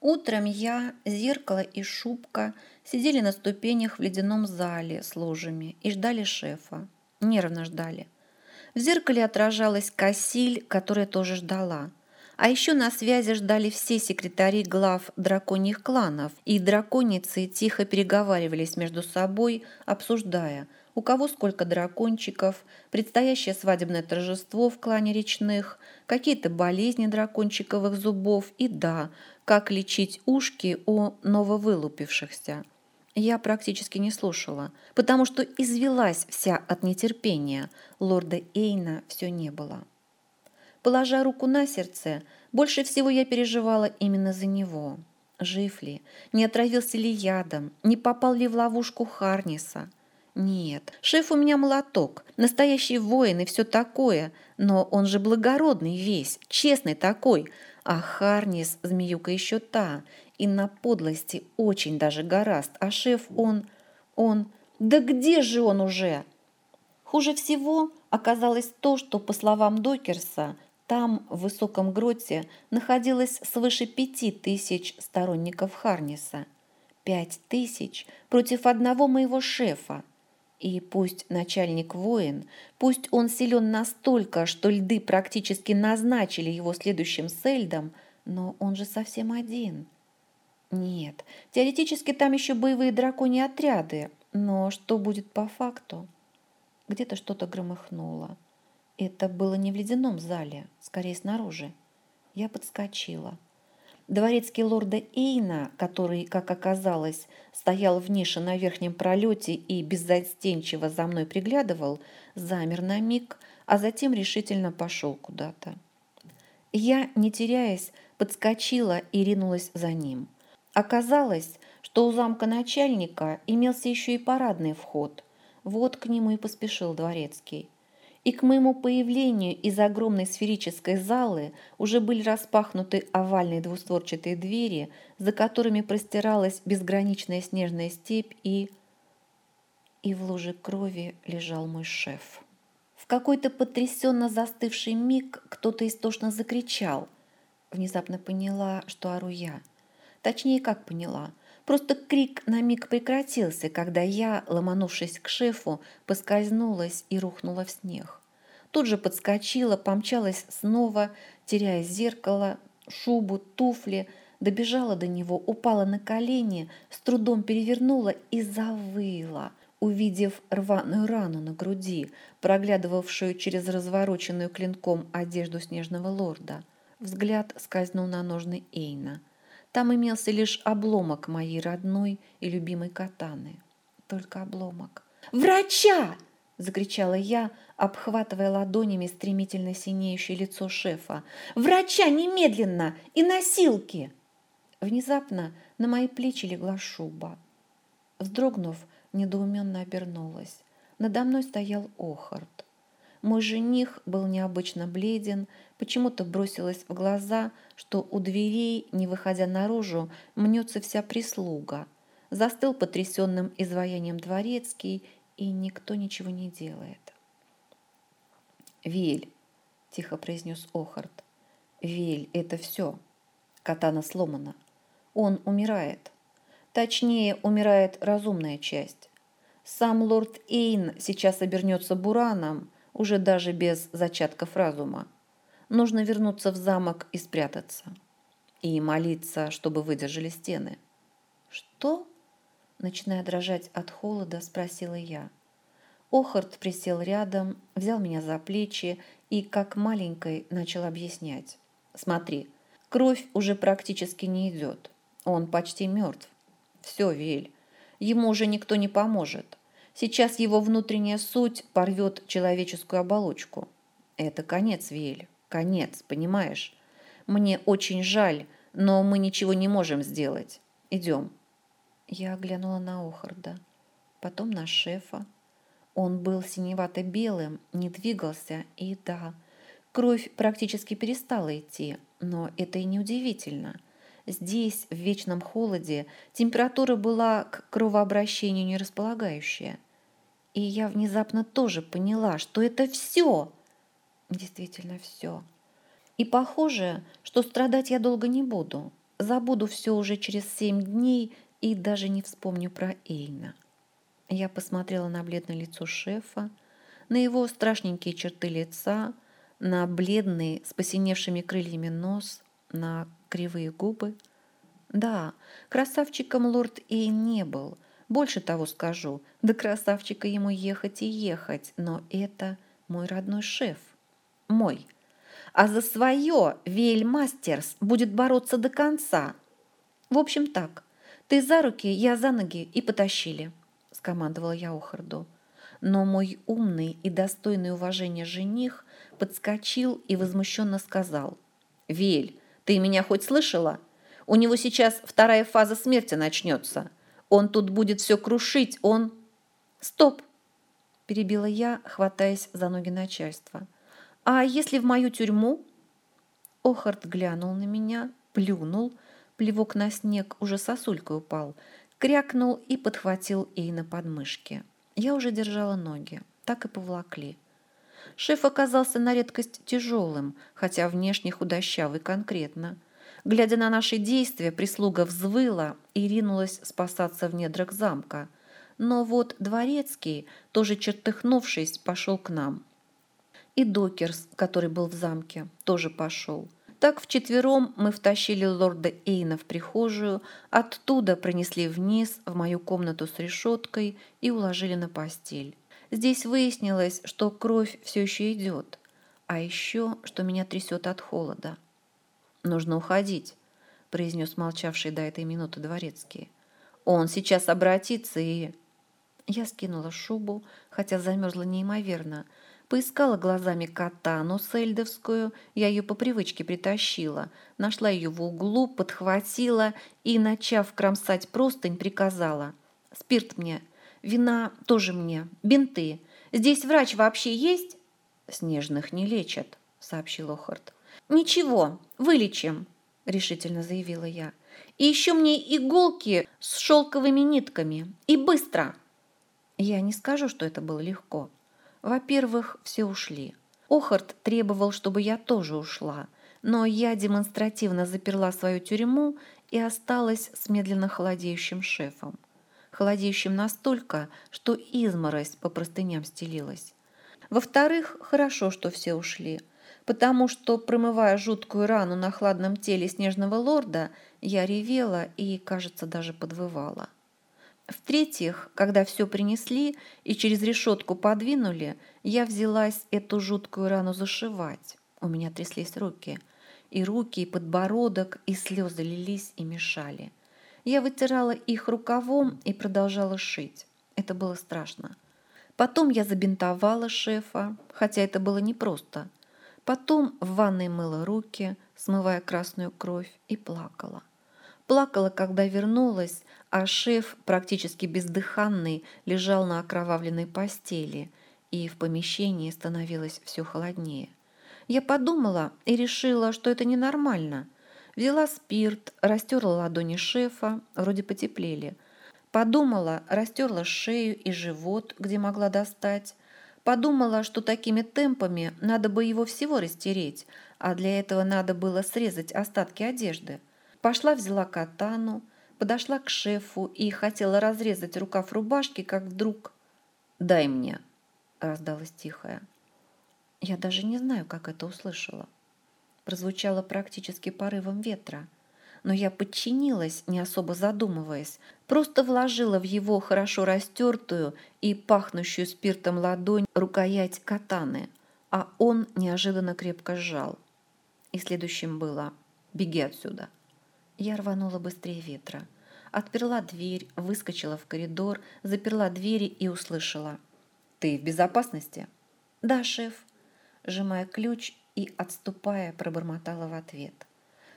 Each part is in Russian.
Утром я, зеркало и шубка сидели на ступенях в ледяном зале с ложами и ждали шефа. Нервно ждали. В зеркале отражалась Кассиль, которая тоже ждала. А еще на связи ждали все секретари глав драконьих кланов, и драконицы тихо переговаривались между собой, обсуждая, у кого сколько дракончиков, предстоящее свадебное торжество в клане речных, какие-то болезни дракончиковых зубов и, да, как лечить ушки у нововылупившихся. Я практически не слушала, потому что извелась вся от нетерпения. Лорда Эйна все не было. Положа руку на сердце, больше всего я переживала именно за него. Жив ли, не отравился ли ядом, не попал ли в ловушку Харниса. Нет, шеф у меня молоток, настоящий воин и все такое, но он же благородный весь, честный такой, а Харнис, змеюка еще та, и на подлости очень даже гораст, а шеф он, он, да где же он уже? Хуже всего оказалось то, что, по словам Докерса, там, в высоком гроте, находилось свыше пяти тысяч сторонников Харниса. Пять тысяч против одного моего шефа. И пусть начальник воин, пусть он силен настолько, что льды практически назначили его следующим сельдом, но он же совсем один. Нет, теоретически там еще боевые драконьи отряды, но что будет по факту? Где-то что-то громыхнуло. Это было не в ледяном зале, скорее снаружи. Я подскочила. Дворецкий лорда Эйна, который, как оказалось, стоял в нише на верхнем пролете и беззастенчиво за мной приглядывал, замер на миг, а затем решительно пошел куда-то. Я, не теряясь, подскочила и ринулась за ним. Оказалось, что у замка начальника имелся еще и парадный вход. Вот к нему и поспешил дворецкий и к моему появлению из огромной сферической залы уже были распахнуты овальные двустворчатые двери, за которыми простиралась безграничная снежная степь и... И в луже крови лежал мой шеф. В какой-то потрясенно застывший миг кто-то истошно закричал. Внезапно поняла, что ору я. Точнее, как поняла – Просто крик на миг прекратился, когда я, ломанувшись к шефу, поскользнулась и рухнула в снег. Тут же подскочила, помчалась снова, теряя зеркало, шубу, туфли, добежала до него, упала на колени, с трудом перевернула и завыла, увидев рваную рану на груди, проглядывавшую через развороченную клинком одежду снежного лорда. Взгляд скользнул на ножны Эйна – там имелся лишь обломок моей родной и любимой катаны. Только обломок. «Врача!» – закричала я, обхватывая ладонями стремительно синеющее лицо шефа. «Врача немедленно! И носилки!» Внезапно на мои плечи легла шуба. Вздрогнув, недоуменно обернулась. Надо мной стоял Охард. Мой жених был необычно бледен, почему-то бросилось в глаза, что у дверей, не выходя наружу, мнется вся прислуга. Застыл потрясенным изваянием дворецкий, и никто ничего не делает. «Виль», — тихо произнес Охард, — «Виль, это все. Катана сломана. Он умирает. Точнее, умирает разумная часть. Сам лорд Эйн сейчас обернется бураном, уже даже без зачатков разума. Нужно вернуться в замок и спрятаться. И молиться, чтобы выдержали стены. «Что?» Начиная дрожать от холода, спросила я. Охард присел рядом, взял меня за плечи и, как маленькой, начал объяснять. «Смотри, кровь уже практически не идет. Он почти мертв. Все, Вель, ему уже никто не поможет. Сейчас его внутренняя суть порвет человеческую оболочку. Это конец, Виэль, конец, понимаешь? Мне очень жаль, но мы ничего не можем сделать. Идем. Я оглянула на Охарда, потом на шефа. Он был синевато-белым, не двигался, и да, кровь практически перестала идти, но это и не удивительно. Здесь, в вечном холоде, температура была к кровообращению не располагающая. И я внезапно тоже поняла, что это все. Действительно все. И похоже, что страдать я долго не буду. Забуду все уже через семь дней и даже не вспомню про Эйна. Я посмотрела на бледное лицо шефа, на его страшненькие черты лица, на бледный с посиневшими крыльями нос, на кривые губы. Да, красавчиком лорд Эйн не был. Больше того скажу, до красавчика ему ехать и ехать, но это мой родной шеф. Мой. А за свое Вейль Мастерс будет бороться до конца. В общем так, ты за руки, я за ноги и потащили, скомандовала я Охарду. Но мой умный и достойный уважения жених подскочил и возмущенно сказал. «Вель, ты меня хоть слышала? У него сейчас вторая фаза смерти начнется. Он тут будет все крушить, он...» «Стоп!» – перебила я, хватаясь за ноги начальства. «А если в мою тюрьму?» Охард глянул на меня, плюнул, плевок на снег уже сосулькой упал, крякнул и подхватил Эйна подмышки. Я уже держала ноги, так и повлакли. Шеф оказался на редкость тяжелым, хотя внешне худощавый конкретно. Глядя на наши действия, прислуга взвыла и ринулась спасаться в недрах замка. Но вот дворецкий, тоже чертыхнувшись, пошел к нам. И Докерс, который был в замке, тоже пошел. Так вчетвером мы втащили лорда Эйна в прихожую, оттуда пронесли вниз в мою комнату с решеткой и уложили на постель. Здесь выяснилось, что кровь все еще идет, а еще, что меня трясет от холода. «Нужно уходить», – произнес молчавший до этой минуты дворецкий. «Он сейчас обратится и...» Я скинула шубу, хотя замерзла неимоверно – Поискала глазами катану сельдовскую, я ее по привычке притащила, нашла ее в углу, подхватила и, начав кромсать простынь, приказала. «Спирт мне, вина тоже мне, бинты. Здесь врач вообще есть?» «Снежных не лечат», — сообщил Охарт. «Ничего, вылечим», — решительно заявила я. «И еще мне иголки с шелковыми нитками. И быстро!» Я не скажу, что это было легко. Во-первых, все ушли. Охарт требовал, чтобы я тоже ушла, но я демонстративно заперла свою тюрьму и осталась с медленно холодеющим шефом. Холодеющим настолько, что изморозь по простыням стелилась. Во-вторых, хорошо, что все ушли, потому что, промывая жуткую рану на хладном теле снежного лорда, я ревела и, кажется, даже подвывала. В-третьих, когда все принесли и через решетку подвинули, я взялась эту жуткую рану зашивать. У меня тряслись руки. И руки, и подбородок, и слезы лились и мешали. Я вытирала их рукавом и продолжала шить. Это было страшно. Потом я забинтовала шефа, хотя это было непросто. Потом в ванной мыла руки, смывая красную кровь, и плакала. Плакала, когда вернулась, а шеф, практически бездыханный, лежал на окровавленной постели, и в помещении становилось все холоднее. Я подумала и решила, что это ненормально. Взяла спирт, растерла ладони шефа, вроде потеплели. Подумала, растерла шею и живот, где могла достать. Подумала, что такими темпами надо бы его всего растереть, а для этого надо было срезать остатки одежды. Пошла, взяла катану, подошла к шефу и хотела разрезать рукав рубашки, как вдруг «Дай мне», — раздалось тихое. Я даже не знаю, как это услышала. Прозвучало практически порывом ветра, но я подчинилась, не особо задумываясь, просто вложила в его хорошо растертую и пахнущую спиртом ладонь рукоять катаны, а он неожиданно крепко сжал. И следующим было «Беги отсюда». Я рванула быстрее ветра. Отперла дверь, выскочила в коридор, заперла двери и услышала. «Ты в безопасности?» «Да, шеф», сжимая ключ и отступая, пробормотала в ответ.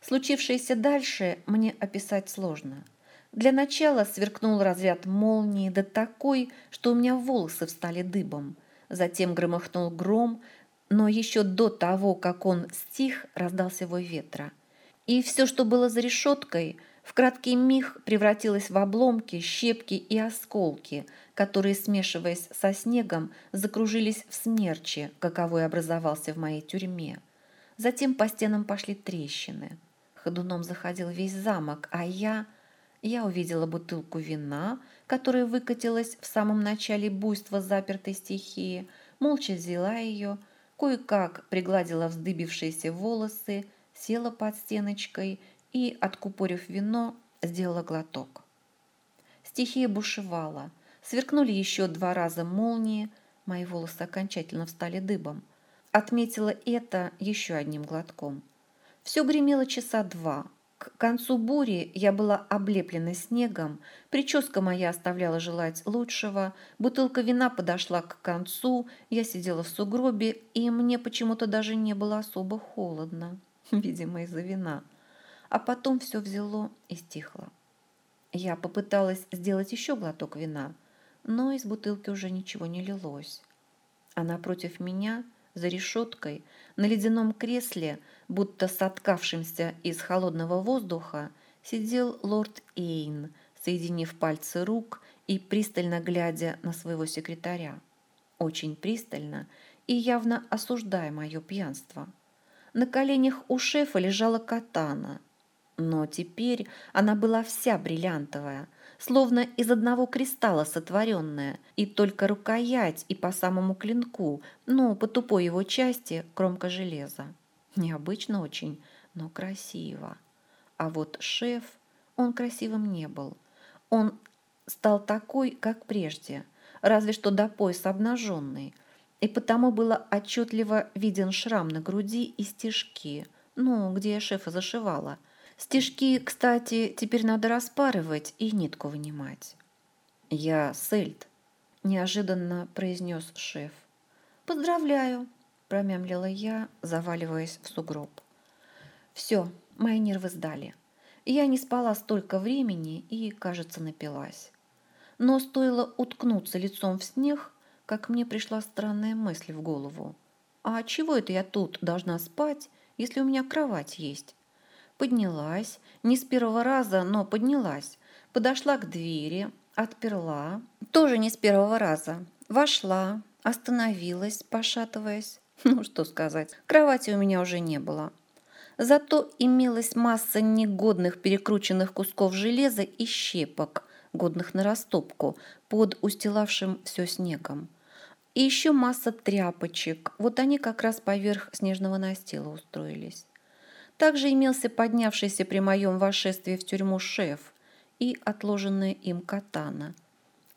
Случившееся дальше мне описать сложно. Для начала сверкнул разряд молнии да такой, что у меня волосы встали дыбом. Затем громыхнул гром, но еще до того, как он стих, раздался вой ветра – и все, что было за решеткой, в краткий миг превратилось в обломки, щепки и осколки, которые, смешиваясь со снегом, закружились в смерче, каковой образовался в моей тюрьме. Затем по стенам пошли трещины. Ходуном заходил весь замок, а я... Я увидела бутылку вина, которая выкатилась в самом начале буйства запертой стихии, молча взяла ее, кое-как пригладила вздыбившиеся волосы, села под стеночкой и, откупорив вино, сделала глоток. Стихия бушевала. Сверкнули еще два раза молнии, мои волосы окончательно встали дыбом. Отметила это еще одним глотком. Все гремело часа два. К концу бури я была облеплена снегом, прическа моя оставляла желать лучшего, бутылка вина подошла к концу, я сидела в сугробе, и мне почему-то даже не было особо холодно, видимо, из-за вина. А потом все взяло и стихло. Я попыталась сделать еще глоток вина, но из бутылки уже ничего не лилось. А напротив меня, за решеткой, на ледяном кресле, будто соткавшимся из холодного воздуха, сидел лорд Эйн, соединив пальцы рук и пристально глядя на своего секретаря. Очень пристально и явно осуждая мое пьянство. На коленях у шефа лежала катана – но теперь она была вся бриллиантовая, словно из одного кристалла сотворенная, и только рукоять и по самому клинку, ну, по тупой его части, кромка железа. Необычно очень, но красиво. А вот шеф, он красивым не был. Он стал такой, как прежде, разве что до пояса обнаженный, и потому было отчетливо виден шрам на груди и стежки, ну, где я шефа зашивала – Стежки, кстати, теперь надо распарывать и нитку вынимать. «Я Сельд», – неожиданно произнес шеф. «Поздравляю», – промямлила я, заваливаясь в сугроб. «Все, мои нервы сдали. Я не спала столько времени и, кажется, напилась. Но стоило уткнуться лицом в снег, как мне пришла странная мысль в голову. А чего это я тут должна спать, если у меня кровать есть? Поднялась, не с первого раза, но поднялась. Подошла к двери, отперла, тоже не с первого раза. Вошла, остановилась, пошатываясь. Ну, что сказать, кровати у меня уже не было. Зато имелась масса негодных перекрученных кусков железа и щепок, годных на растопку, под устилавшим все снегом. И еще масса тряпочек, вот они как раз поверх снежного настила устроились. Также имелся поднявшийся при моем вошествии в тюрьму шеф и отложенная им катана,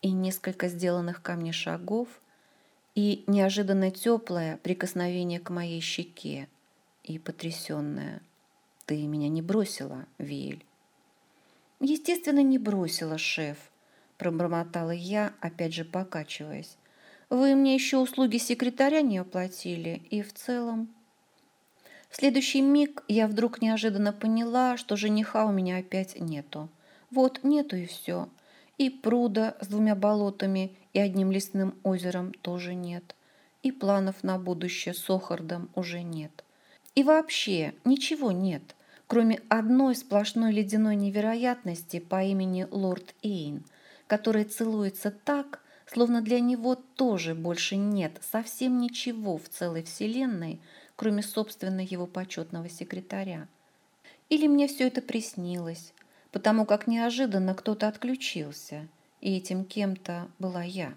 и несколько сделанных ко мне шагов, и неожиданно теплое прикосновение к моей щеке, и потрясенное. «Ты меня не бросила, Виэль?» «Естественно, не бросила, шеф», – пробормотала я, опять же покачиваясь. «Вы мне еще услуги секретаря не оплатили, и в целом...» В следующий миг я вдруг неожиданно поняла, что жениха у меня опять нету. Вот нету и все. И пруда с двумя болотами и одним лесным озером тоже нет. И планов на будущее с Охардом уже нет. И вообще ничего нет, кроме одной сплошной ледяной невероятности по имени Лорд Эйн, который целуется так, словно для него тоже больше нет совсем ничего в целой вселенной, кроме собственно его почетного секретаря. Или мне все это приснилось, потому как неожиданно кто-то отключился, и этим кем-то была я.